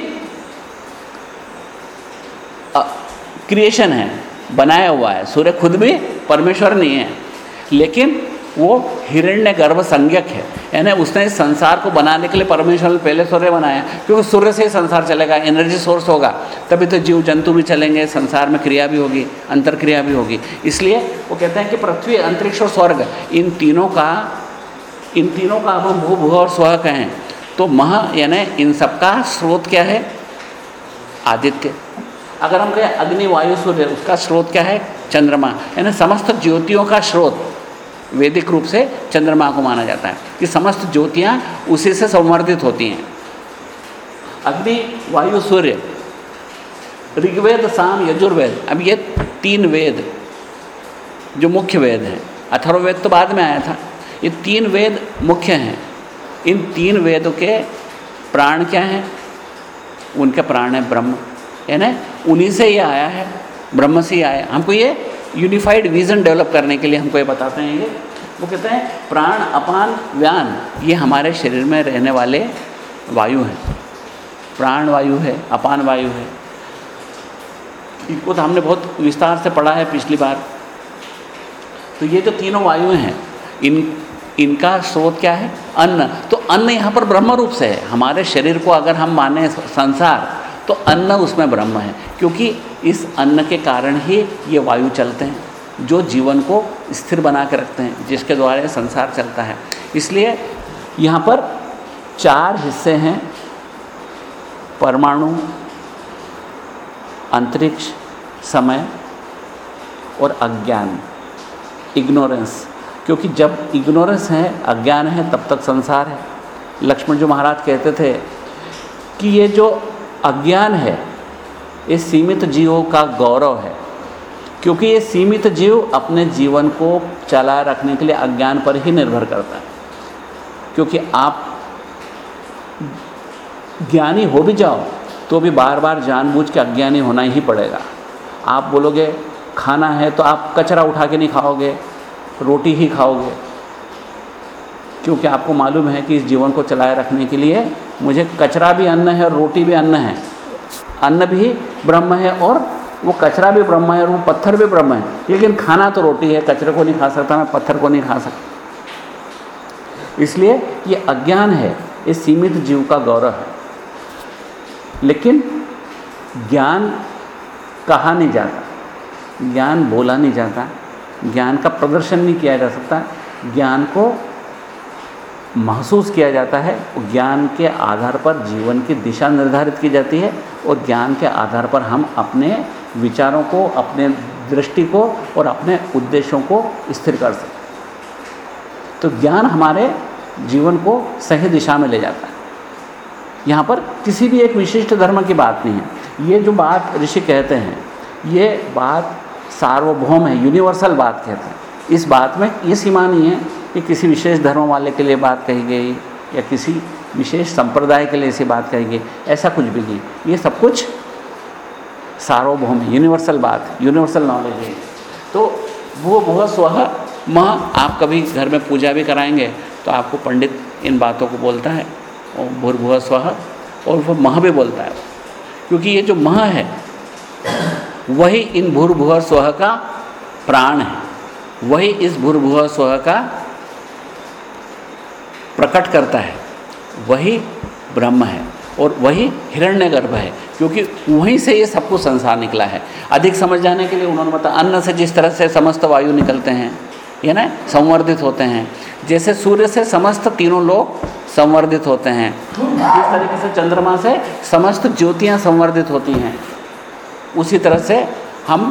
क्रिएशन है, बनाया हुआ है। सूर्य खुद भी परमेश्वर नहीं है। लेकिन वो हिरण्य गर्भ संज्ञक है। यानी उसने इस संसार को बनाने के लिए परमेश्वर ने पहले सूर्य बनाया क्योंकि सूर्य से ही संसार चलेगा एनर्जी सोर्स होगा। तभी तो जीव जंतु भी चलेंगे, संसार में क्रिया भी होगी अंतर क्रिया भी होगी। इसलिए वो कहते हैं कि पृथ्वी, अंतरिक्ष और स्वर्ग, इन तीनों का इन तीनों का अब हम भू भू और स्व कहें। तो मह, यानी इन सबका स्रोत क्या है? आदित्य। अगर हम कहें अग्नि, वायु, सूर्य, उसका स्रोत क्या है? चंद्रमा। यानी समस्त ज्योतियों का स्रोत वैदिक रूप से चंद्रमा को माना जाता है कि समस्त ज्योतियाँ उसी से संवर्धित होती हैं। अग्नि, वायु, सूर्य, ऋग्वेद, साम, यजुर्वेद। अब ये तीन वेद, जो मुख्य वेद हैं। अथर्ववेद तो बाद में आया था। ये तीन वेद मुख्य हैं। इन तीन वेदों के प्राण क्या हैं? उनके प्राण है ब्रह्म। यानी उन्हीं से ये आया है। ब्रह्म से ही आया। हमको ये यूनिफाइड विज़न डेवलप करने के लिए हमको ये बताते हैं ये। वो कहते हैं, प्राण, अपान, व्यान, ये हमारे शरीर में रहने वाले वायु हैं। प्राण वायु है, अपान वायु है। इनको तो हमने बहुत विस्तार से पढ़ा है पिछली बार। तो ये जो तीनों वायु हैं, इन इनका स्रोत क्या है? अन्न। तो अन्न यहाँ पर ब्रह्म रूप से है। हमारे शरीर को अगर हम माने संसार तो अन्न उसमें ब्रह्म है। क्योंकि इस अन्न के कारण ही ये वायु चलते हैं, जो जीवन को स्थिर बना के रखते हैं, जिसके द्वारा संसार चलता है। इसलिए यहाँ पर चार हिस्से हैं। परमाणु, अंतरिक्ष, समय और अज्ञान। इग्नोरेंस। क्योंकि जब इग्नोरेंस है, अज्ञान है, तब तक संसार है। लक्ष्मण जी महाराज कहते थे कि ये जो अज्ञान है, ये सीमित जीवों का गौरव है। क्योंकि ये सीमित जीव अपने जीवन को चलाए रखने के लिए अज्ञान पर ही निर्भर करता है। क्योंकि आप ज्ञानी हो भी जाओ तो भी बार बार जानबूझ के अज्ञानी होना ही पड़ेगा। आप बोलोगे, खाना है तो आप कचरा उठा के नहीं खाओगे। रोटी ही खाओगे। क्योंकि आपको मालूम है कि इस जीवन को चलाए रखने के लिए मुझे कचरा भी अन्न है और रोटी भी अन्न है। अन्न भी ब्रह्म है और वो कचरा भी ब्रह्म है और वो पत्थर भी ब्रह्म है। लेकिन खाना तो रोटी है, कचरे को नहीं खा सकता मैं पत्थर को नहीं खा सकता। इसलिए ये अज्ञान है, ये सीमित जीव का गौरव है। लेकिन ज्ञान कहा नहीं जाता, ज्ञान बोला नहीं जाता। ज्ञान का प्रदर्शन नहीं किया जा सकता। ज्ञान को महसूस किया जाता है ज्ञान के आधार पर जीवन की दिशा निर्धारित की जाती है, और ज्ञान के आधार पर हम अपने विचारों को, अपने दृष्टि को, और अपने उद्देश्यों को स्थिर कर सकते तो ज्ञान हमारे जीवन को सही दिशा में ले जाता है। यहाँ पर किसी भी एक विशिष्ट धर्म की बात नहीं है। ये जो बात ऋषि कहते हैं, ये बात सार्वभौम है यूनिवर्सल बात कहते हैं। इस बात में ये सीमा नहीं है कि किसी विशेष धर्म वाले के लिए बात कही गई या किसी विशेष संप्रदाय के लिए ऐसी बात कही गई, ऐसा कुछ भी नहीं। ये सब कुछ सार्वभौम है यूनिवर्सल बात यूनिवर्सल नॉलेज है। तो वो बहुत स्व मह आप कभी घर में पूजा भी कराएँगे तो आपको पंडित इन बातों को बोलता है, और भूर्भुव स्व और वो मह भी बोलता है। क्योंकि ये जो मह है वही इन भूर्भुव स्व का प्राण है। वही इस भूर्भुव स्व का प्रकट करता है। वही ब्रह्म है और वही हिरण्य गर्भ है, क्योंकि वहीं से ये सब कुछ संसार निकला है। अधिक समझ जाने के लिए उन्होंने बताया, अन्न से जिस तरह से समस्त वायु निकलते हैं, ये ना संवर्धित होते हैं। जैसे सूर्य से समस्त तीनों लोग संवर्धित होते हैं, इस तरीके से चंद्रमा से समस्त ज्योतियाँ संवर्धित होती हैं। उसी तरह से हम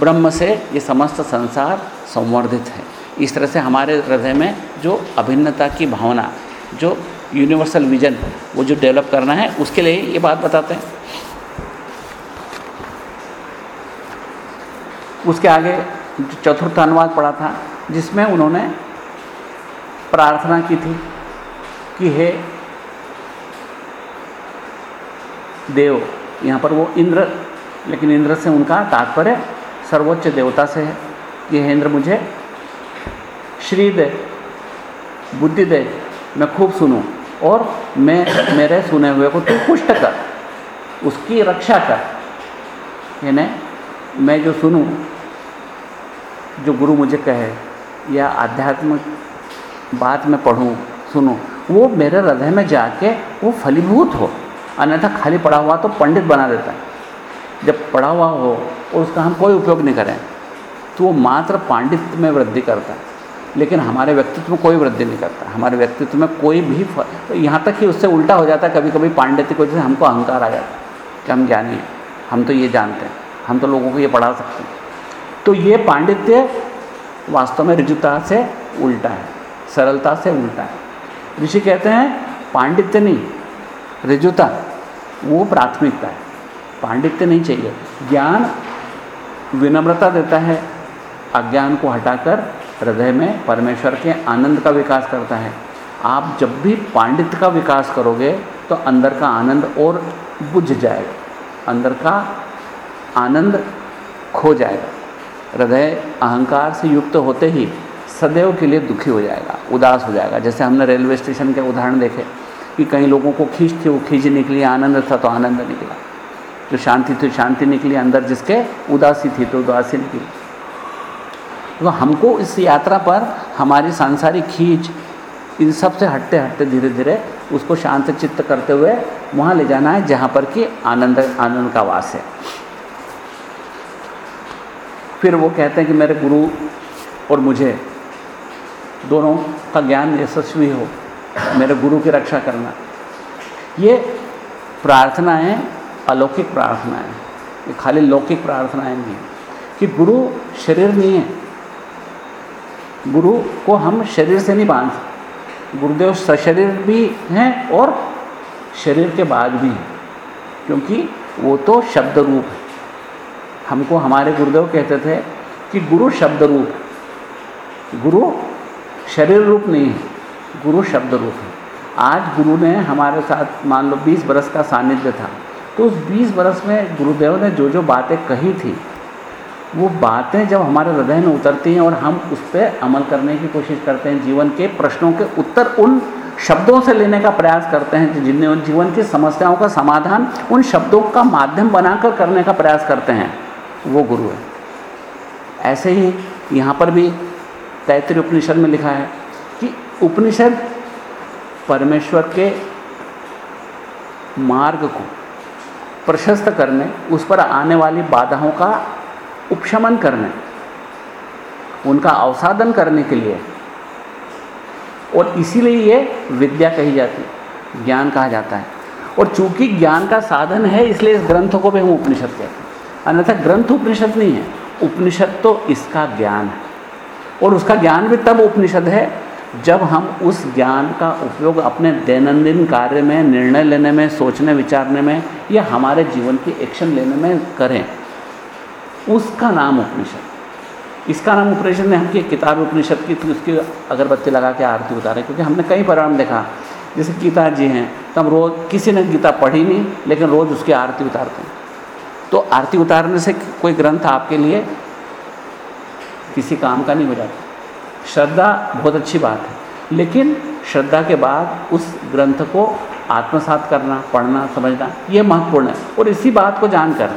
ब्रह्म से ये समस्त संसार संवर्धित है। इस तरह से हमारे हृदय में जो अभिन्नता की भावना, जो यूनिवर्सल विजन वो जो डेवलप करना है, उसके लिए ये बात बताते हैं। उसके आगे चतुर्थ अनुवाद पढ़ा था, जिसमें उन्होंने प्रार्थना की थी कि हे देव, यहाँ पर वो इंद्र लेकिन इंद्र से उनका तात्पर्य सर्वोच्च देवता से है। कि इंद्र मुझे श्री दे बुद्धि दे मैं खूब सुनूं और मैं मेरे सुने हुए को तू पुष्ट कर, उसकी रक्षा कर। यानी मैं जो सुनूं, जो गुरु मुझे कहे, या आध्यात्मिक बात में पढ़ूं, सुनूं, वो मेरे हृदय में जाके वो फलीभूत हो। अन्यथा खाली पड़ा हुआ तो पंडित बना देता है। जब पढ़ा हुआ हो और उसका हम कोई उपयोग नहीं करें तो वो मात्र पांडित्य में वृद्धि करता है। लेकिन हमारे व्यक्तित्व में कोई वृद्धि नहीं करता। हमारे व्यक्तित्व में कोई भी तो यहाँ तक कि उससे उल्टा हो जाता है कभी कभी पांडित्य की वजह से हमको अहंकार आ जाता है कि हम ज्ञानी हैं, हम तो ये जानते हैं, हम तो लोगों को ये पढ़ा सकते हैं। तो ये पांडित्य वास्तव में ऋजुता से उल्टा है, सरलता से उल्टा है। ऋषि कहते हैं, पांडित्य नहीं, ऋजुता, वो प्राथमिकता है। पांडित्य नहीं चाहिए। ज्ञान विनम्रता देता है, अज्ञान को हटाकर हृदय में परमेश्वर के आनंद का विकास करता है। आप जब भी पांडित्य का विकास करोगे तो अंदर का आनंद और बुझ जाएगा। अंदर का आनंद खो जाएगा। हृदय अहंकार से युक्त होते ही सदैव के लिए दुखी हो जाएगा, उदास हो जाएगा। जैसे हमने रेलवे स्टेशन के उदाहरण देखे कि कई लोगों को खींच थी, वो खींच निकली आनंद था तो आनंद निकला जो शांति थी शांति निकली अंदर जिसके उदासी थी तो उदासी निकली। तो हमको इस यात्रा पर हमारी सांसारिक खींच, इन सबसे हटते हटते धीरे धीरे उसको शांत चित्त करते हुए वहाँ ले जाना है, जहाँ पर कि आनंद आनंद का वास है। फिर वो कहते हैं कि मेरे गुरु और मुझे दोनों का ज्ञान यशस्वी हो, मेरे गुरु की रक्षा करना। ये प्रार्थनाएँ अलौकिक प्रार्थनाएँ, ये खाली लौकिक प्रार्थनाएँ नहीं कि गुरु शरीर नहीं है। गुरु को हम शरीर से नहीं बाँध गुरुदेव सशरीर भी हैं और शरीर के बाद भी हैं। क्योंकि वो तो शब्द रूप है। हमको हमारे गुरुदेव कहते थे कि गुरु शब्द रूप है। गुरु शरीर रूप नहीं है, गुरु शब्द रूप है। आज गुरु ने हमारे साथ, मान लो 20 बरस का सानिध्य था। तो उस 20 बरस में गुरुदेव ने जो जो बातें कही थी, वो बातें जब हमारे हृदय में उतरती हैं और हम उस पर अमल करने की कोशिश करते हैं, जीवन के प्रश्नों के उत्तर उन शब्दों से लेने का प्रयास करते हैं जिन्हें जीवन की समस्याओं का समाधान उन शब्दों का माध्यम बनाकर करने का प्रयास करते हैं, वो गुरु है। ऐसे ही यहाँ पर भी तैतृ उपनिषद में लिखा है कि उपनिषद परमेश्वर के मार्ग को प्रशस्त करने, उस पर आने वाली बाधाओं का उपशमन करने, उनका अवसादन करने के लिए। और इसीलिए ये विद्या कही जाती है ज्ञान कहा जाता है। और चूँकि ज्ञान का साधन है, इसलिए इस ग्रंथ को भी हम उपनिषद कहते हैं। अन्यथा ग्रंथ उपनिषद नहीं है, उपनिषद तो इसका ज्ञान है। और उसका ज्ञान भी तब उपनिषद है जब हम उस ज्ञान का उपयोग अपने दैनंदिन कार्य में, निर्णय लेने में, सोचने, विचारने में या हमारे जीवन की एक्शन लेने में करें, उसका नाम उपनिषद। इसका नाम उपनिषद ने हमकी किताब उपनिषद की थी उसकी अगरबत्ती लगा के आरती उतारे क्योंकि हमने कई परिणाम देखा। जैसे गीता जी हैं तो हम रोज़, किसी ने गीता पढ़ी नहीं, लेकिन रोज़ उसकी आरती उतारते हैं। तो आरती उतारने से कोई ग्रंथ आपके लिए किसी काम का नहीं हो जाता। श्रद्धा बहुत अच्छी बात है। लेकिन श्रद्धा के बाद उस ग्रंथ को आत्मसात करना, पढ़ना, समझना, ये महत्वपूर्ण है। और इसी बात को जानकर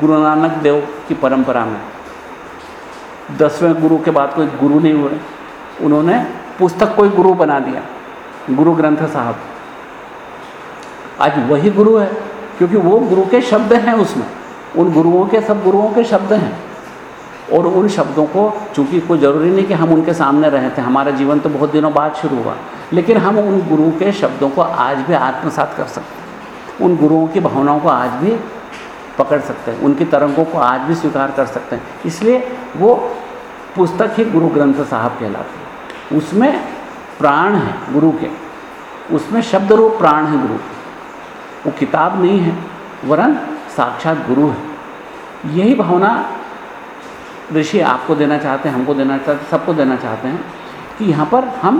गुरु नानक देव की परंपरा में दसवें गुरु के बाद कोई गुरु नहीं हुए। उन्होंने पुस्तक को ही गुरु बना दिया, गुरु ग्रंथ साहब। आज वही गुरु है, क्योंकि वो गुरु के शब्द हैं उसमें। उन गुरुओं के सब गुरुओं के शब्द हैं। और उन शब्दों को, चूँकि कोई ज़रूरी नहीं कि हम उनके सामने रहे थे, हमारा जीवन तो बहुत दिनों बाद शुरू हुआ, लेकिन हम उन गुरु के शब्दों को आज भी आत्मसात कर सकते हैं। उन गुरुओं की भावनाओं को आज भी पकड़ सकते हैं, उनकी तरंगों को आज भी स्वीकार कर सकते हैं। इसलिए वो पुस्तक ही गुरु ग्रंथ साहब कहलाती है। उसमें प्राण है गुरु के, उसमें शब्द रूप प्राण है गुरु वो किताब नहीं है, वरन साक्षात गुरु है। यही भावना ऋषि आपको देना चाहते हैं, हमको देना चाहते हैं, सबको देना चाहते हैं कि यहाँ पर हम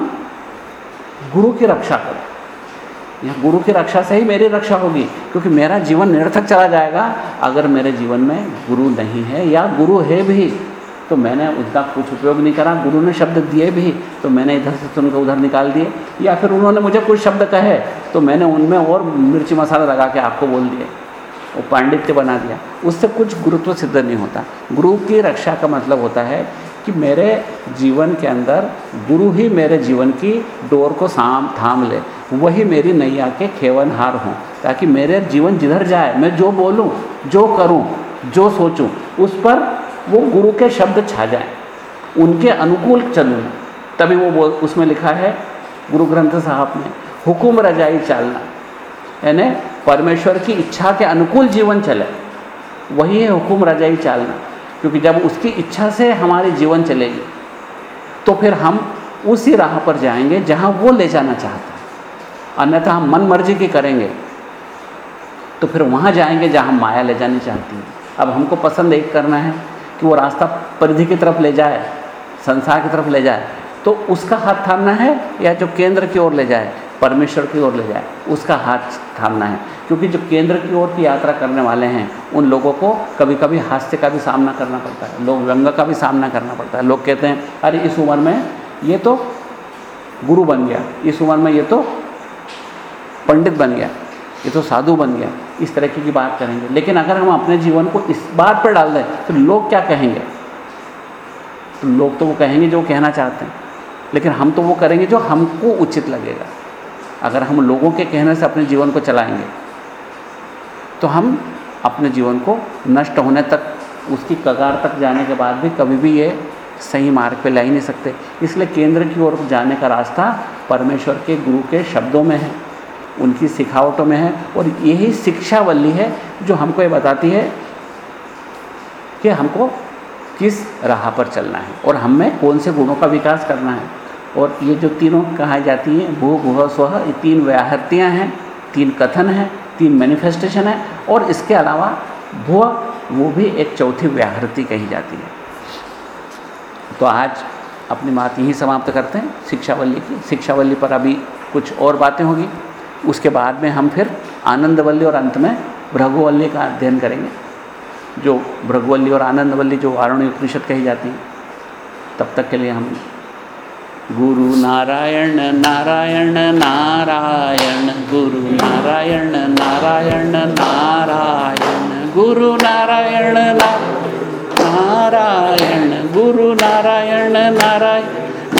गुरु की रक्षा करें। यहाँ गुरु की रक्षा से ही मेरी रक्षा होगी, क्योंकि मेरा जीवन निरर्थक चला जाएगा। अगर मेरे जीवन में गुरु नहीं है या गुरु है भी तो मैंने उसका कुछ उपयोग नहीं करा। गुरु ने शब्द दिए भी तो मैंने इधर से सुनकर उधर निकाल दिए। या फिर उन्होंने मुझे कुछ शब्द कहे तो मैंने उनमें और मिर्ची मसाला लगा के आपको बोल दिए। वो पांडित्य बना दिया। उससे कुछ गुरुत्व सिद्ध नहीं होता। गुरु की रक्षा का मतलब होता है कि मेरे जीवन के अंदर गुरु ही मेरे जीवन की डोर को साम, थाम ले। वही मेरी नैया के खेवनहार हों, ताकि मेरे जीवन जिधर जाए, मैं जो बोलूँ, जो करूँ, जो सोचूं, उस पर वो गुरु के शब्द छा जाए। उनके अनुकूल चलूँ। तभी वो बोल, उसमें लिखा है, गुरु ग्रंथ साहब ने, हुकुम रजाई चालना। यानी परमेश्वर की इच्छा के अनुकूल जीवन चले, वही है हुकुम रजाई चालना क्योंकि जब उसकी इच्छा से हमारे जीवन चलेगी तो फिर हम उसी राह पर जाएँगे जहाँ वो ले जाना चाहता है। अन्यथा हम मन मर्ज़ी की करेंगे तो फिर वहाँ जाएँगे जहाँ माया ले जानी चाहती है। अब हमको पसंद एक करना है कि वो रास्ता परिधि की तरफ़ ले जाए, संसार की तरफ़ ले जाए तो उसका हाथ थामना है या जो केंद्र की ओर ले जाए, परमेश्वर की ओर ले जाए, उसका हाथ थामना है। क्योंकि जो केंद्र की ओर की यात्रा करने वाले हैं, उन लोगों को कभी कभी हास्य का भी सामना करना पड़ता है, लोग व्यंग का भी सामना करना पड़ता है। लोग कहते हैं, अरे, इस उम्र में ये तो गुरु बन गया, इस उम्र में ये तो पंडित बन गया, ये तो साधु बन गया। इस तरह की बात करेंगे। लेकिन अगर हम अपने जीवन को इस बात पर डाल दें तो लोग क्या कहेंगे? तो लोग तो वो कहेंगे जो कहना चाहते हैं। लेकिन हम तो वो करेंगे जो हमको उचित लगेगा। अगर हम लोगों के कहने से अपने जीवन को चलाएँगे तो हम अपने जीवन को नष्ट होने तक, उसकी कगार तक जाने के बाद भी कभी भी ये सही मार्ग पे ला ही नहीं सकते। इसलिए केंद्र की ओर जाने का रास्ता परमेश्वर के गुरु के शब्दों में है, उनकी सिखावटों में है और यही शिक्षावल्ली है जो हमको ये बताती है कि हमको किस राह पर चलना है और हम में कौन से गुणों का विकास करना है। और ये जो तीनों कहा जाती हैं भू भूह स्व ये तीन व्याहृतियाँ हैं, तीन कथन हैं, तीन मैनिफेस्टेशन है और इसके अलावा भुआ वो भी एक चौथी व्याहृति कही जाती है। तो आज अपनी बात यहीं समाप्त करते हैं, शिक्षावल्ली की। शिक्षावल्ली पर अभी कुछ और बातें होगी। उसके बाद में हम फिर आनंदवल्ली और अंत में भृगुवल्ली का अध्ययन करेंगे, जो भृगुवल्ली और आनंदवल्ली जो वारुणी उपनिषद कही जाती हैं। तब तक के लिए हम குரு நாராயண நாராயண நாராயண. குரு நாராயண நாராயண நாராயண. குரு நாராயண நாராயண. குரு நாராயண நாராய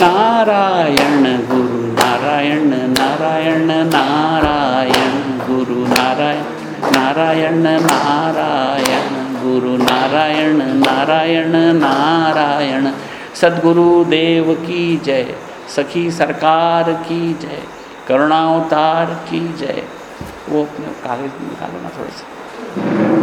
நாராயண. குரு நாராயண நாராயண நாராயண. குரு நாராயண நாராயண நாராயண. குரு நாராயண நாராயண நாராயண. सदगुरु देव की जय, सखी सरकार की जय, करुणावतार की जय। वो अपने कागज़ निकालो ना थोड़े से।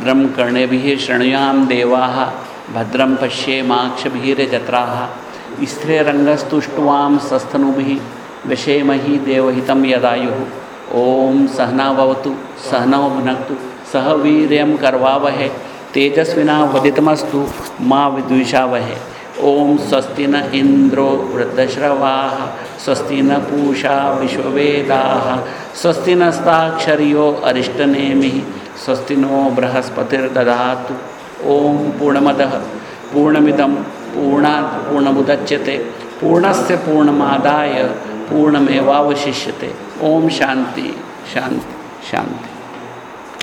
ओम भद्रम कर्णेभिः शृणुयाम देवाः भद्रम पश्येमाक्षभिर्जत्राः स्त्रीरङ्गस्तुष्ट्वां सस्तनुभिः, विषेमहि देवहितं यदायुः। ॐ सहनावतु सहनौ भुनक्तु सह वीर्यं करवावहे, तेजस्विना वदितमस्तु, मा विद्विषावहे। ओम स्वस्ति न इंद्रो वृद्धश्रवाः स्वस्ति न पूषा विश्ववेदाः स्वस्ति नस्ताक्षर्यो अरिष्टनेमिः स्वस्ति नो बृहस्पतिर्दधातु ओम पूर्णमदः। पूर्णमिदं पूर्णात् पूर्णमुदच्यते। पूर्णस्य पूर्णमादाय पूर्णमेवावशिष्यते। ओम शांति शांति शांति